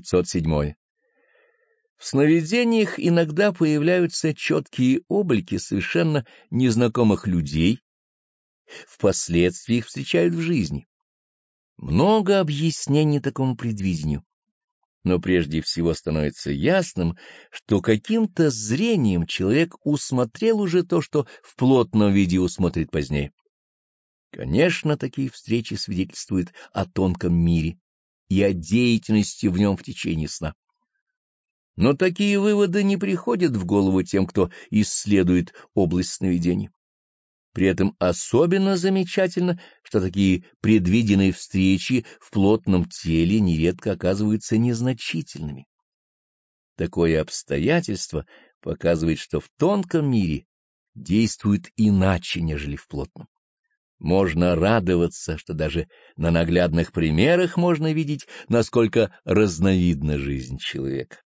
507. В сновидениях иногда появляются четкие облики совершенно незнакомых людей, впоследствии их встречают в жизни. Много объяснений такому предвидению. Но прежде всего становится ясным, что каким-то зрением человек усмотрел уже то, что в плотном виде усмотрит позднее. Конечно, такие встречи свидетельствуют о тонком мире и о деятельности в нем в течение сна. Но такие выводы не приходят в голову тем, кто исследует область сновидений. При этом особенно замечательно, что такие предвиденные встречи в плотном теле нередко оказываются незначительными. Такое обстоятельство показывает, что в тонком мире действует иначе, нежели в плотном. Можно радоваться, что даже на наглядных примерах можно видеть, насколько разновидна жизнь человека.